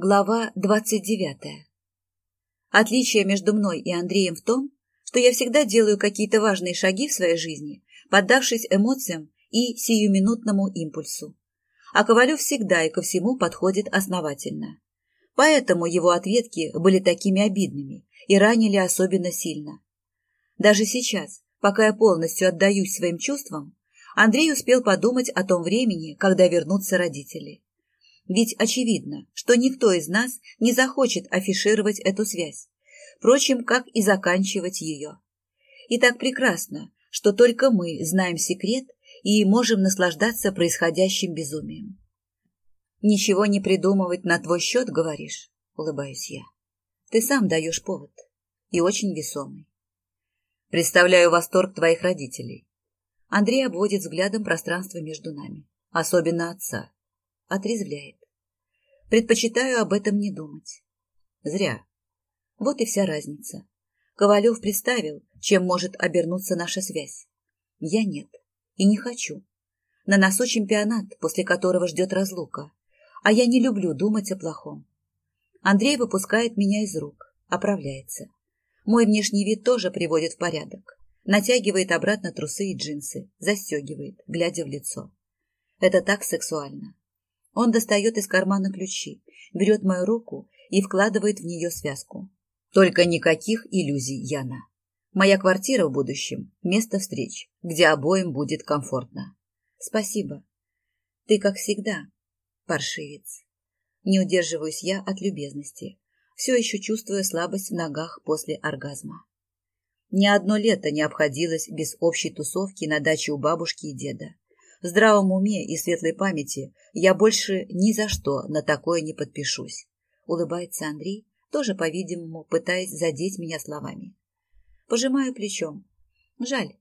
Глава двадцать девятая. Отличие между мной и Андреем в том, что я всегда делаю какие-то важные шаги в своей жизни, поддавшись эмоциям и сиюминутному импульсу. А Ковалев всегда и ко всему подходит основательно. Поэтому его ответки были такими обидными и ранили особенно сильно. Даже сейчас, пока я полностью отдаюсь своим чувствам, Андрей успел подумать о том времени, когда вернутся родители. Ведь очевидно, что никто из нас не захочет афишировать эту связь, впрочем, как и заканчивать ее. И так прекрасно, что только мы знаем секрет и можем наслаждаться происходящим безумием. «Ничего не придумывать на твой счет, говоришь?» — улыбаюсь я. «Ты сам даешь повод. И очень весомый. Представляю восторг твоих родителей». Андрей обводит взглядом пространство между нами, особенно отца. Отрезвляет. Предпочитаю об этом не думать. Зря. Вот и вся разница. Ковалев представил, чем может обернуться наша связь. Я нет. И не хочу. На носу чемпионат, после которого ждет разлука. А я не люблю думать о плохом. Андрей выпускает меня из рук, оправляется. Мой внешний вид тоже приводит в порядок. Натягивает обратно трусы и джинсы, застегивает, глядя в лицо. Это так сексуально. Он достает из кармана ключи, берет мою руку и вкладывает в нее связку. Только никаких иллюзий, Яна. Моя квартира в будущем – место встреч, где обоим будет комфортно. Спасибо. Ты, как всегда, паршивец. Не удерживаюсь я от любезности, все еще чувствуя слабость в ногах после оргазма. Ни одно лето не обходилось без общей тусовки на даче у бабушки и деда. В здравом уме и светлой памяти я больше ни за что на такое не подпишусь. Улыбается Андрей, тоже, по-видимому, пытаясь задеть меня словами. Пожимаю плечом. Жаль,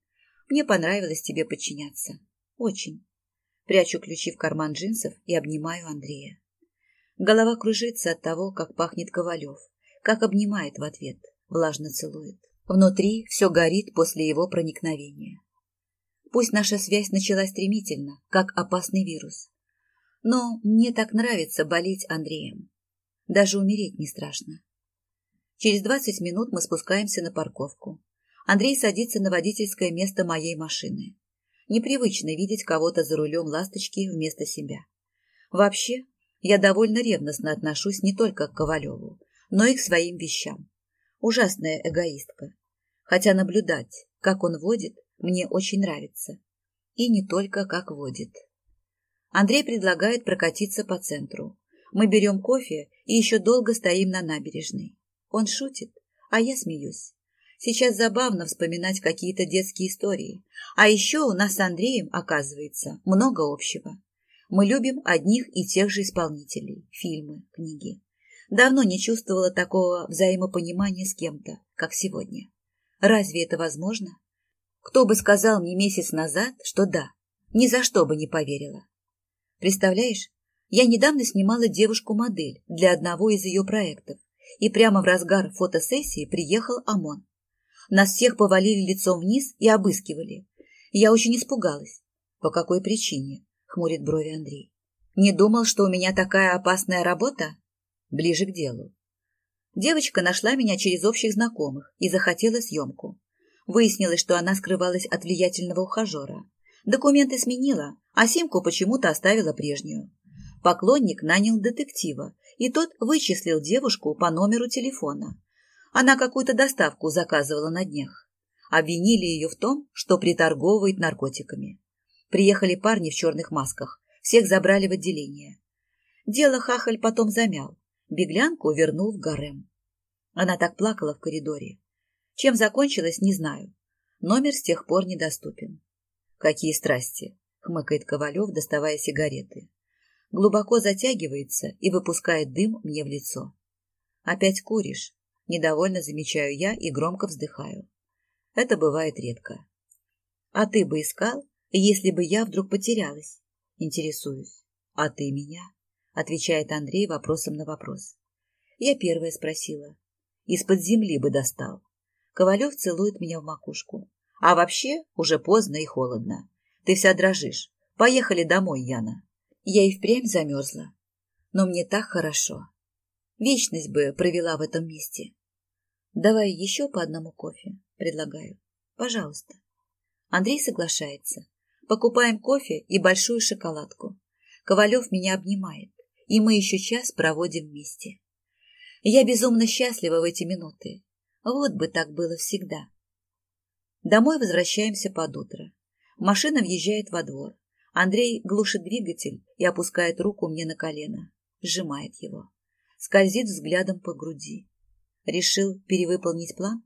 мне понравилось тебе подчиняться. Очень. Прячу ключи в карман джинсов и обнимаю Андрея. Голова кружится от того, как пахнет Ковалев, как обнимает в ответ, влажно целует. Внутри все горит после его проникновения. Пусть наша связь началась стремительно, как опасный вирус. Но мне так нравится болеть Андреем. Даже умереть не страшно. Через двадцать минут мы спускаемся на парковку. Андрей садится на водительское место моей машины. Непривычно видеть кого-то за рулем ласточки вместо себя. Вообще, я довольно ревностно отношусь не только к Ковалеву, но и к своим вещам. Ужасная эгоистка. Хотя наблюдать, как он водит, мне очень нравится. И не только как водит. Андрей предлагает прокатиться по центру. Мы берем кофе и еще долго стоим на набережной. Он шутит, а я смеюсь. Сейчас забавно вспоминать какие-то детские истории. А еще у нас с Андреем, оказывается, много общего. Мы любим одних и тех же исполнителей, фильмы, книги. Давно не чувствовала такого взаимопонимания с кем-то, как сегодня. Разве это возможно? Кто бы сказал мне месяц назад, что да, ни за что бы не поверила. Представляешь, я недавно снимала девушку-модель для одного из ее проектов, и прямо в разгар фотосессии приехал ОМОН. Нас всех повалили лицом вниз и обыскивали. Я очень испугалась. По какой причине? Хмурит брови Андрей. Не думал, что у меня такая опасная работа? Ближе к делу. Девочка нашла меня через общих знакомых и захотела съемку. Выяснилось, что она скрывалась от влиятельного ухажера. Документы сменила, а симку почему-то оставила прежнюю. Поклонник нанял детектива, и тот вычислил девушку по номеру телефона. Она какую-то доставку заказывала на днях. Обвинили ее в том, что приторговывает наркотиками. Приехали парни в черных масках, всех забрали в отделение. Дело Хахаль потом замял. Беглянку вернул в гарем. Она так плакала в коридоре. Чем закончилось, не знаю. Номер с тех пор недоступен. Какие страсти, хмыкает Ковалев, доставая сигареты. Глубоко затягивается и выпускает дым мне в лицо. Опять куришь? Недовольно замечаю я и громко вздыхаю. Это бывает редко. А ты бы искал, если бы я вдруг потерялась? Интересуюсь. А ты меня? Отвечает Андрей вопросом на вопрос. Я первая спросила. Из-под земли бы достал. Ковалев целует меня в макушку. А вообще уже поздно и холодно. Ты вся дрожишь. Поехали домой, Яна. Я и впрямь замерзла. Но мне так хорошо. Вечность бы провела в этом месте. Давай еще по одному кофе, предлагаю. Пожалуйста. Андрей соглашается. Покупаем кофе и большую шоколадку. Ковалев меня обнимает, и мы еще час проводим вместе. Я безумно счастлива в эти минуты. Вот бы так было всегда. Домой возвращаемся под утро. Машина въезжает во двор. Андрей глушит двигатель и опускает руку мне на колено, сжимает его, скользит взглядом по груди. Решил перевыполнить план?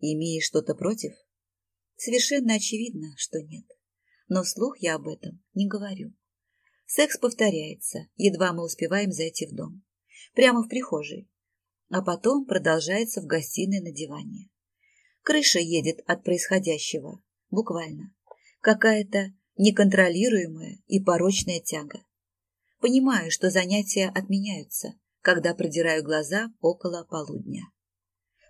Имеешь что-то против? Совершенно очевидно, что нет. Но вслух я об этом не говорю. Секс повторяется, едва мы успеваем зайти в дом. Прямо в прихожей. А потом продолжается в гостиной на диване. Крыша едет от происходящего, буквально. Какая-то неконтролируемая и порочная тяга. Понимаю, что занятия отменяются, когда продираю глаза около полудня.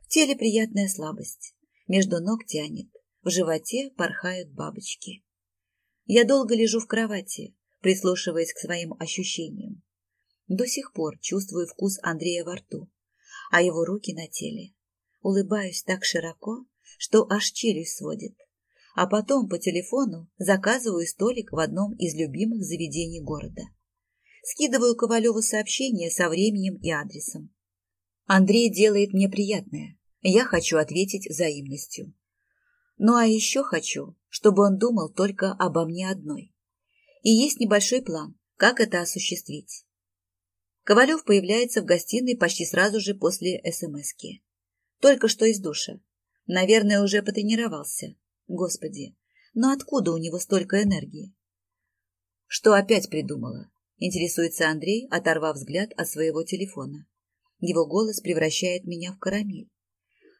В теле приятная слабость, между ног тянет, в животе порхают бабочки. Я долго лежу в кровати, прислушиваясь к своим ощущениям. До сих пор чувствую вкус Андрея во рту, а его руки на теле. Улыбаюсь так широко, что аж челюсть сводит. А потом по телефону заказываю столик в одном из любимых заведений города. Скидываю Ковалеву сообщение со временем и адресом. Андрей делает мне приятное. Я хочу ответить взаимностью. Ну а еще хочу, чтобы он думал только обо мне одной. И есть небольшой план, как это осуществить. Ковалев появляется в гостиной почти сразу же после СМСки. Только что из душа. Наверное, уже потренировался. Господи, но откуда у него столько энергии? Что опять придумала? Интересуется Андрей, оторвав взгляд от своего телефона. Его голос превращает меня в карамель.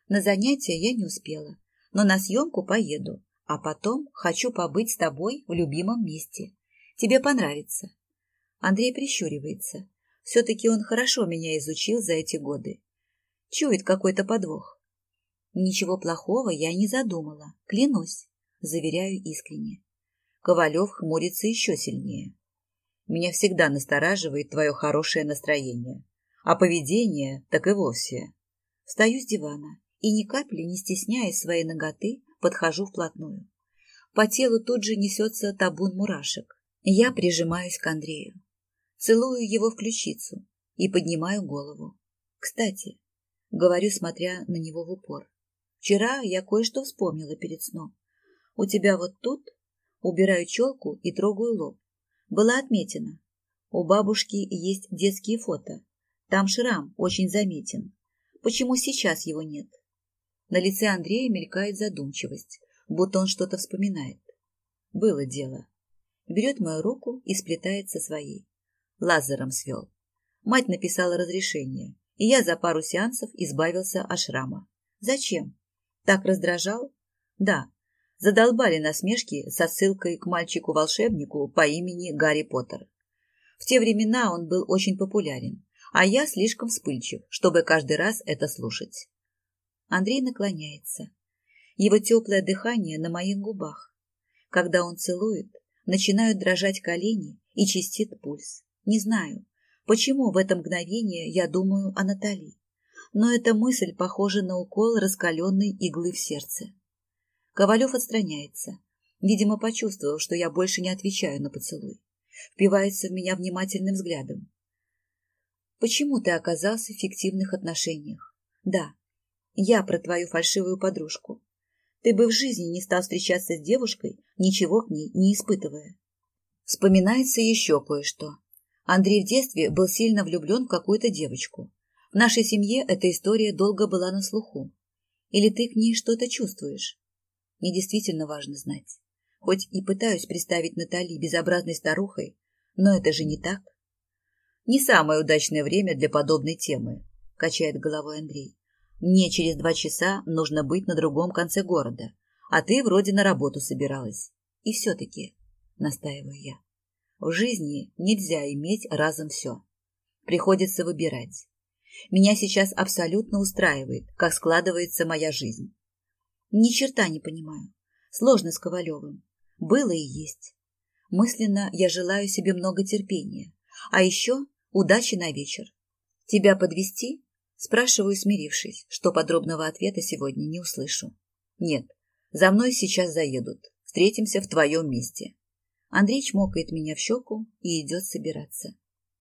На занятия я не успела, но на съемку поеду, а потом хочу побыть с тобой в любимом месте. Тебе понравится. Андрей прищуривается. Все-таки он хорошо меня изучил за эти годы. Чует какой-то подвох. Ничего плохого я не задумала, клянусь, заверяю искренне. Ковалев хмурится еще сильнее. Меня всегда настораживает твое хорошее настроение. А поведение так и вовсе. Встаю с дивана и ни капли не стесняясь своей ноготы, подхожу вплотную. По телу тут же несется табун мурашек. Я прижимаюсь к Андрею. Целую его в ключицу и поднимаю голову. Кстати, говорю, смотря на него в упор. Вчера я кое-что вспомнила перед сном. У тебя вот тут убираю челку и трогаю лоб. Была отметина. У бабушки есть детские фото. Там шрам очень заметен. Почему сейчас его нет? На лице Андрея мелькает задумчивость, будто он что-то вспоминает. Было дело. Берет мою руку и сплетает со своей. Лазером свел. Мать написала разрешение, и я за пару сеансов избавился от шрама. Зачем? Так раздражал? Да. Задолбали насмешки со ссылкой к мальчику-волшебнику по имени Гарри Поттер. В те времена он был очень популярен, а я слишком вспыльчив, чтобы каждый раз это слушать. Андрей наклоняется. Его теплое дыхание на моих губах. Когда он целует, начинают дрожать колени и чистит пульс. Не знаю, почему в это мгновение я думаю о Натали. Но эта мысль похожа на укол раскаленной иглы в сердце. Ковалев отстраняется, видимо, почувствовав, что я больше не отвечаю на поцелуй. Впивается в меня внимательным взглядом. Почему ты оказался в фиктивных отношениях? Да, я про твою фальшивую подружку. Ты бы в жизни не стал встречаться с девушкой, ничего к ней не испытывая. Вспоминается еще кое-что. Андрей в детстве был сильно влюблен в какую-то девочку. В нашей семье эта история долго была на слуху. Или ты к ней что-то чувствуешь? Мне действительно важно знать. Хоть и пытаюсь представить Натали безобразной старухой, но это же не так. Не самое удачное время для подобной темы, качает головой Андрей. Мне через два часа нужно быть на другом конце города, а ты вроде на работу собиралась. И все-таки, настаиваю я, в жизни нельзя иметь разом все. Приходится выбирать. Меня сейчас абсолютно устраивает, как складывается моя жизнь. Ни черта не понимаю. Сложно с Ковалевым. Было и есть. Мысленно я желаю себе много терпения, а еще удачи на вечер. Тебя подвести? Спрашиваю, смирившись, что подробного ответа сегодня не услышу. Нет, за мной сейчас заедут. Встретимся в твоем месте. Андрей чмокает меня в щеку и идет собираться.